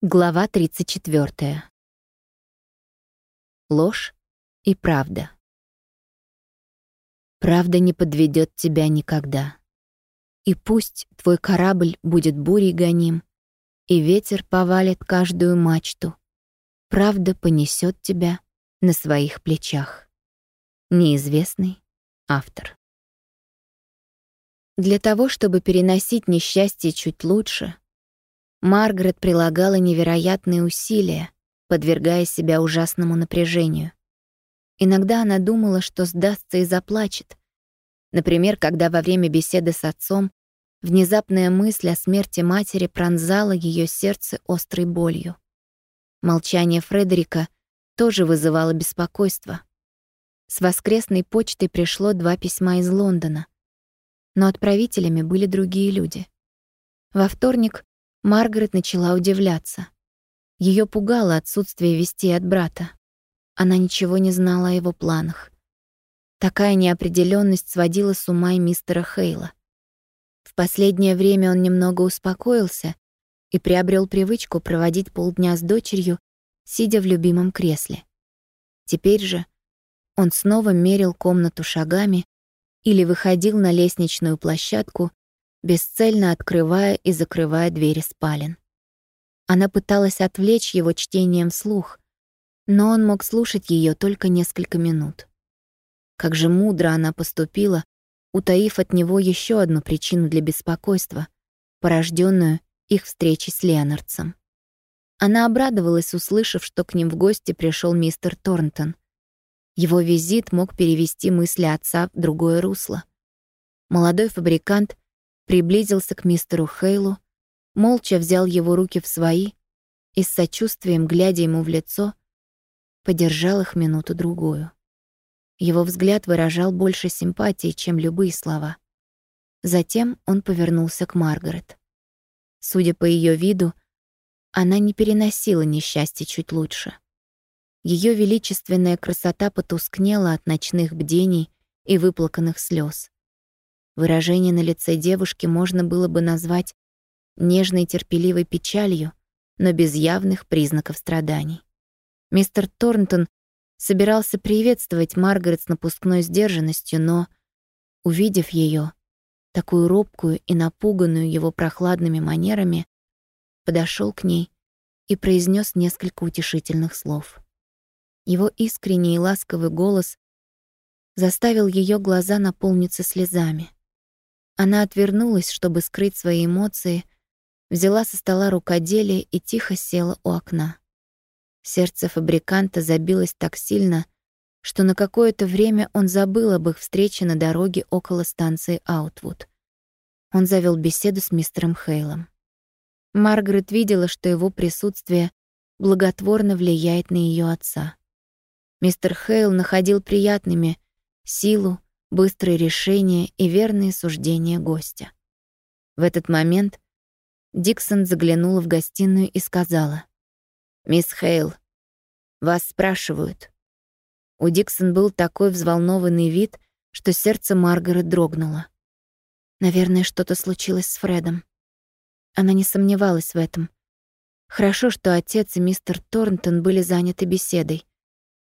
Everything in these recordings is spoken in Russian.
Глава 34. Ложь и правда. Правда не подведет тебя никогда. И пусть твой корабль будет бурей гоним, и ветер повалит каждую мачту, правда понесет тебя на своих плечах. Неизвестный автор. Для того, чтобы переносить несчастье чуть лучше — Маргарет прилагала невероятные усилия, подвергая себя ужасному напряжению. Иногда она думала, что сдастся и заплачет. Например, когда во время беседы с отцом внезапная мысль о смерти матери пронзала ее сердце острой болью. Молчание Фредерика тоже вызывало беспокойство. С воскресной почтой пришло два письма из Лондона. Но отправителями были другие люди. Во вторник Маргарет начала удивляться. Ее пугало отсутствие вестей от брата. Она ничего не знала о его планах. Такая неопределенность сводила с ума и мистера Хейла. В последнее время он немного успокоился и приобрел привычку проводить полдня с дочерью, сидя в любимом кресле. Теперь же он снова мерил комнату шагами или выходил на лестничную площадку бесцельно открывая и закрывая двери спален. Она пыталась отвлечь его чтением вслух, но он мог слушать ее только несколько минут. Как же мудро она поступила, утаив от него еще одну причину для беспокойства, порожденную их встречей с Леонардсом. Она обрадовалась, услышав, что к ним в гости пришел мистер Торнтон. Его визит мог перевести мысли отца в другое русло. Молодой фабрикант приблизился к мистеру Хейлу, молча взял его руки в свои и с сочувствием, глядя ему в лицо, подержал их минуту-другую. Его взгляд выражал больше симпатии, чем любые слова. Затем он повернулся к Маргарет. Судя по ее виду, она не переносила несчастья чуть лучше. Ее величественная красота потускнела от ночных бдений и выплаканных слез. Выражение на лице девушки можно было бы назвать нежной терпеливой печалью, но без явных признаков страданий. Мистер Торнтон собирался приветствовать Маргарет с напускной сдержанностью, но, увидев ее, такую робкую и напуганную его прохладными манерами, подошел к ней и произнес несколько утешительных слов. Его искренний и ласковый голос заставил ее глаза наполниться слезами. Она отвернулась, чтобы скрыть свои эмоции, взяла со стола рукоделие и тихо села у окна. Сердце фабриканта забилось так сильно, что на какое-то время он забыл об их встрече на дороге около станции Аутвуд. Он завел беседу с мистером Хейлом. Маргарет видела, что его присутствие благотворно влияет на ее отца. Мистер Хейл находил приятными силу, быстрые решения и верные суждения гостя. В этот момент Диксон заглянула в гостиную и сказала. «Мисс Хейл, вас спрашивают». У Диксон был такой взволнованный вид, что сердце Маргарет дрогнуло. Наверное, что-то случилось с Фредом. Она не сомневалась в этом. Хорошо, что отец и мистер Торнтон были заняты беседой.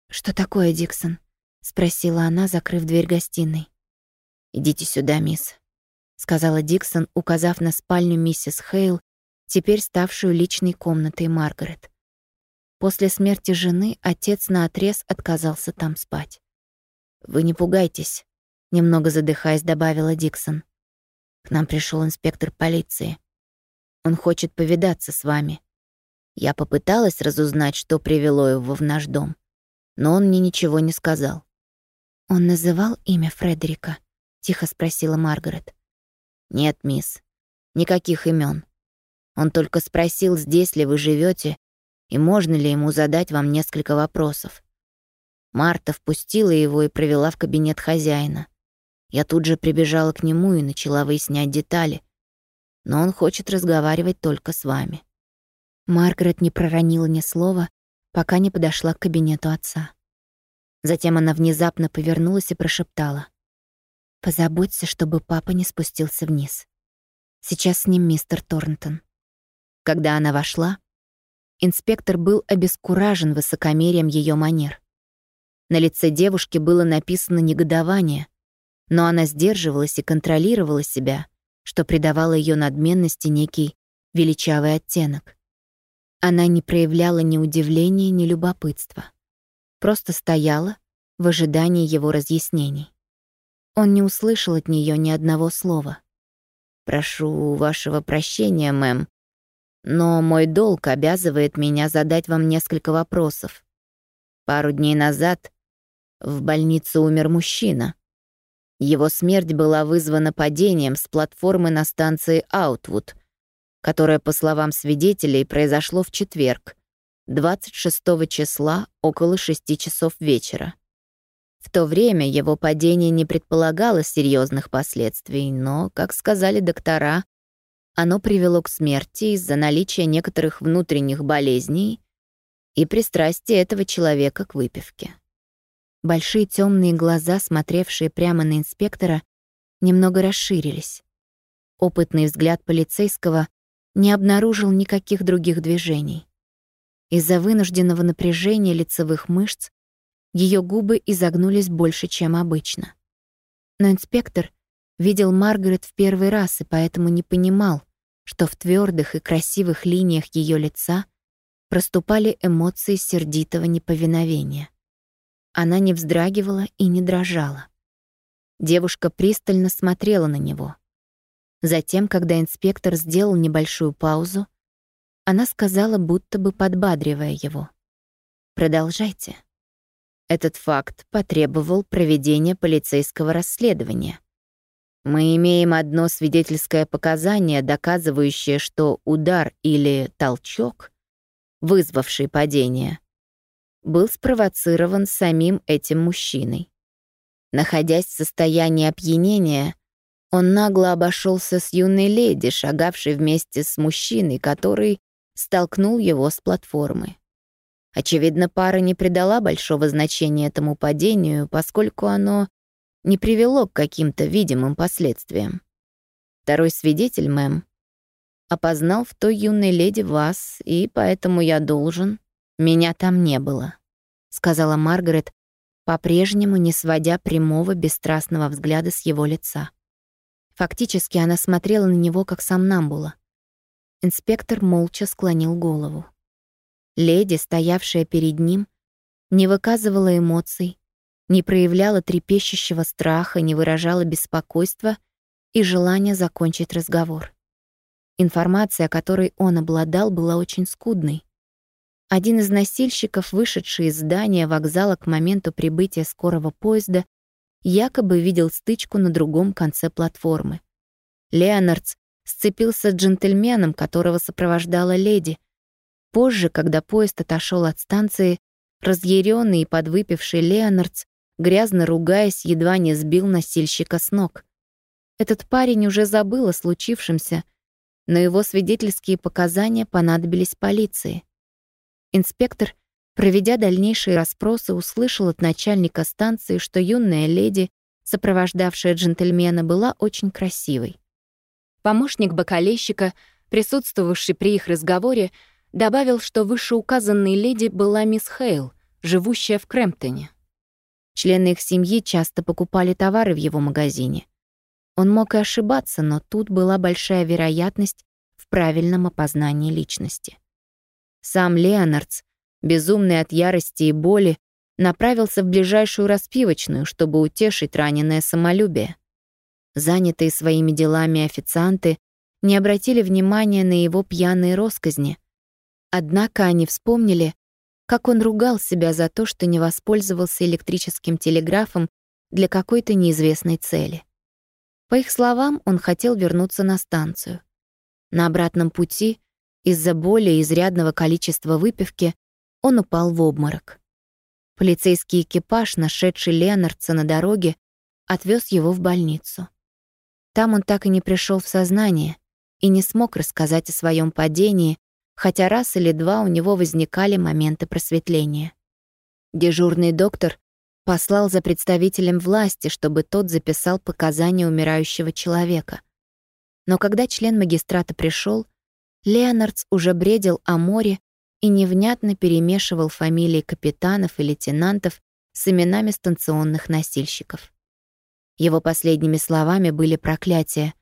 «Что такое, Диксон?» — спросила она, закрыв дверь гостиной. «Идите сюда, мисс», — сказала Диксон, указав на спальню миссис Хейл, теперь ставшую личной комнатой Маргарет. После смерти жены отец наотрез отказался там спать. «Вы не пугайтесь», — немного задыхаясь, добавила Диксон. «К нам пришел инспектор полиции. Он хочет повидаться с вами. Я попыталась разузнать, что привело его в наш дом, но он мне ничего не сказал. «Он называл имя Фредерика?» — тихо спросила Маргарет. «Нет, мисс, никаких имен. Он только спросил, здесь ли вы живете и можно ли ему задать вам несколько вопросов. Марта впустила его и провела в кабинет хозяина. Я тут же прибежала к нему и начала выяснять детали. Но он хочет разговаривать только с вами». Маргарет не проронила ни слова, пока не подошла к кабинету отца. Затем она внезапно повернулась и прошептала. «Позаботься, чтобы папа не спустился вниз. Сейчас с ним мистер Торнтон». Когда она вошла, Инспектор был обескуражен высокомерием ее манер. На лице девушки было написано негодование, но она сдерживалась и контролировала себя, что придавало ее надменности некий величавый оттенок. Она не проявляла ни удивления, ни любопытства. Просто стояла в ожидании его разъяснений. Он не услышал от нее ни одного слова. «Прошу вашего прощения, мэм, но мой долг обязывает меня задать вам несколько вопросов. Пару дней назад в больнице умер мужчина. Его смерть была вызвана падением с платформы на станции Аутвуд, которое, по словам свидетелей, произошло в четверг, 26 числа около 6 часов вечера. В то время его падение не предполагало серьезных последствий, но, как сказали доктора, оно привело к смерти из-за наличия некоторых внутренних болезней и пристрастия этого человека к выпивке. Большие темные глаза, смотревшие прямо на инспектора, немного расширились. Опытный взгляд полицейского не обнаружил никаких других движений. Из-за вынужденного напряжения лицевых мышц ее губы изогнулись больше, чем обычно. Но инспектор видел Маргарет в первый раз и поэтому не понимал, что в твердых и красивых линиях ее лица проступали эмоции сердитого неповиновения. Она не вздрагивала и не дрожала. Девушка пристально смотрела на него. Затем, когда инспектор сделал небольшую паузу, она сказала, будто бы подбадривая его. «Продолжайте». Этот факт потребовал проведения полицейского расследования. Мы имеем одно свидетельское показание, доказывающее, что удар или толчок, вызвавший падение, был спровоцирован самим этим мужчиной. Находясь в состоянии опьянения, он нагло обошелся с юной леди, шагавшей вместе с мужчиной, который столкнул его с платформы. Очевидно, пара не придала большого значения этому падению, поскольку оно не привело к каким-то видимым последствиям. Второй свидетель, мэм, опознал в той юной леди вас, и поэтому я должен... Меня там не было. — сказала Маргарет, по-прежнему не сводя прямого бесстрастного взгляда с его лица. Фактически она смотрела на него, как сам Намбула. Инспектор молча склонил голову. Леди, стоявшая перед ним, не выказывала эмоций, не проявляла трепещущего страха, не выражала беспокойства и желания закончить разговор. Информация, которой он обладал, была очень скудной. Один из носильщиков, вышедший из здания вокзала к моменту прибытия скорого поезда, якобы видел стычку на другом конце платформы. Леонардс сцепился с джентльменом, которого сопровождала леди. Позже, когда поезд отошел от станции, разъяренный и подвыпивший Леонардс, грязно ругаясь, едва не сбил носильщика с ног. Этот парень уже забыл о случившемся, но его свидетельские показания понадобились полиции. Инспектор, проведя дальнейшие расспросы, услышал от начальника станции, что юная леди, сопровождавшая джентльмена, была очень красивой. Помощник бокалейщика, присутствовавший при их разговоре, добавил, что вышеуказанной леди была мисс Хейл, живущая в Крэмптоне. Члены их семьи часто покупали товары в его магазине. Он мог и ошибаться, но тут была большая вероятность в правильном опознании личности. Сам Леонардс, безумный от ярости и боли, направился в ближайшую распивочную, чтобы утешить раненое самолюбие. Занятые своими делами официанты не обратили внимания на его пьяные росказни. Однако они вспомнили, как он ругал себя за то, что не воспользовался электрическим телеграфом для какой-то неизвестной цели. По их словам, он хотел вернуться на станцию. На обратном пути из-за боли и изрядного количества выпивки он упал в обморок. Полицейский экипаж, нашедший Леонардса на дороге, отвез его в больницу. Там он так и не пришел в сознание и не смог рассказать о своем падении, хотя раз или два у него возникали моменты просветления. Дежурный доктор послал за представителем власти, чтобы тот записал показания умирающего человека. Но когда член магистрата пришел, Леонардс уже бредил о море и невнятно перемешивал фамилии капитанов и лейтенантов с именами станционных носильщиков. Его последними словами были проклятия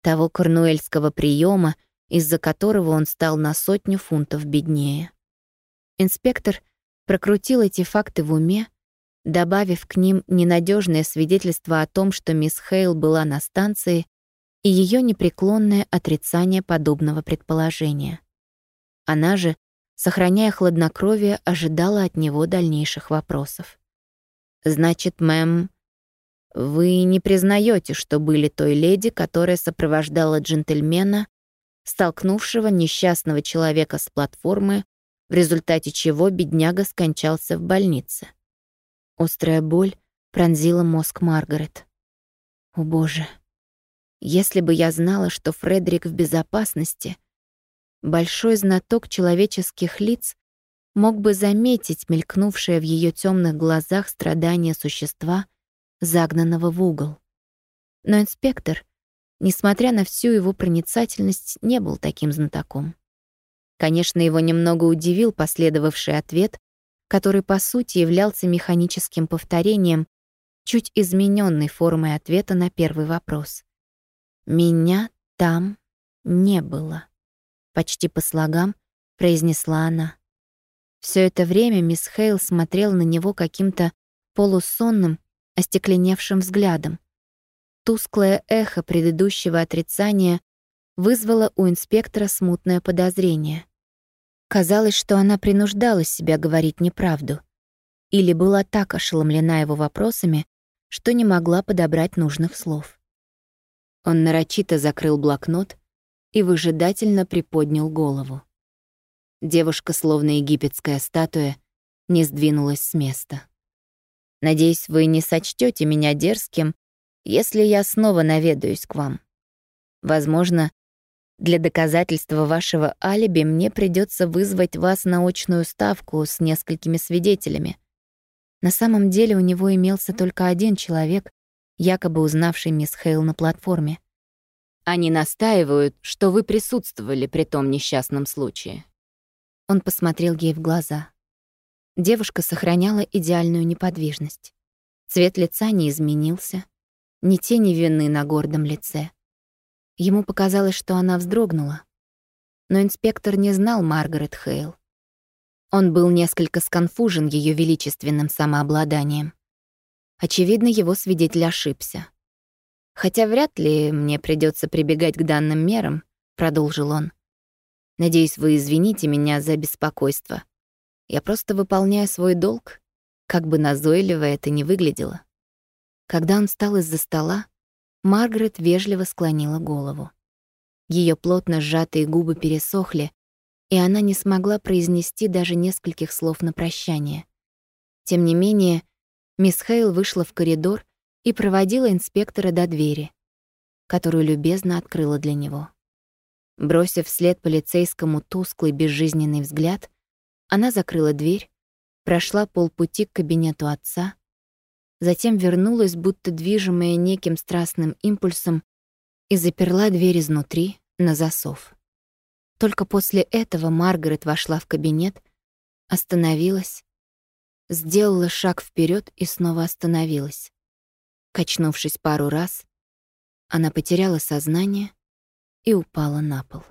того корнуэльского приема, из-за которого он стал на сотню фунтов беднее. Инспектор прокрутил эти факты в уме, добавив к ним ненадежное свидетельство о том, что мисс Хейл была на станции, и ее непреклонное отрицание подобного предположения. Она же, сохраняя хладнокровие, ожидала от него дальнейших вопросов. «Значит, мэм, вы не признаете, что были той леди, которая сопровождала джентльмена, столкнувшего несчастного человека с платформы, в результате чего бедняга скончался в больнице?» Острая боль пронзила мозг Маргарет. «О, Боже!» Если бы я знала, что Фредерик в безопасности, большой знаток человеческих лиц мог бы заметить мелькнувшее в ее темных глазах страдание существа, загнанного в угол. Но инспектор, несмотря на всю его проницательность, не был таким знатоком. Конечно, его немного удивил последовавший ответ, который по сути являлся механическим повторением чуть измененной формой ответа на первый вопрос. «Меня там не было», — почти по слогам произнесла она. Все это время мисс Хейл смотрела на него каким-то полусонным, остекленевшим взглядом. Тусклое эхо предыдущего отрицания вызвало у инспектора смутное подозрение. Казалось, что она принуждала себя говорить неправду или была так ошеломлена его вопросами, что не могла подобрать нужных слов. Он нарочито закрыл блокнот и выжидательно приподнял голову. Девушка, словно египетская статуя, не сдвинулась с места. «Надеюсь, вы не сочтете меня дерзким, если я снова наведаюсь к вам. Возможно, для доказательства вашего алиби мне придется вызвать вас на очную ставку с несколькими свидетелями. На самом деле у него имелся только один человек, якобы узнавший мисс Хейл на платформе. Они настаивают, что вы присутствовали при том несчастном случае. Он посмотрел ей в глаза. Девушка сохраняла идеальную неподвижность. Цвет лица не изменился, ни тени вины на гордом лице. Ему показалось, что она вздрогнула. Но инспектор не знал Маргарет Хейл. Он был несколько сконфужен ее величественным самообладанием. Очевидно, его свидетель ошибся. «Хотя вряд ли мне придется прибегать к данным мерам», — продолжил он. «Надеюсь, вы извините меня за беспокойство. Я просто выполняю свой долг, как бы назойливо это ни выглядело». Когда он встал из-за стола, Маргарет вежливо склонила голову. Ее плотно сжатые губы пересохли, и она не смогла произнести даже нескольких слов на прощание. Тем не менее, мисс Хейл вышла в коридор и проводила инспектора до двери, которую любезно открыла для него. Бросив вслед полицейскому тусклый безжизненный взгляд, она закрыла дверь, прошла полпути к кабинету отца, затем вернулась, будто движимая неким страстным импульсом, и заперла дверь изнутри на засов. Только после этого Маргарет вошла в кабинет, остановилась, сделала шаг вперед и снова остановилась. Качнувшись пару раз, она потеряла сознание и упала на пол.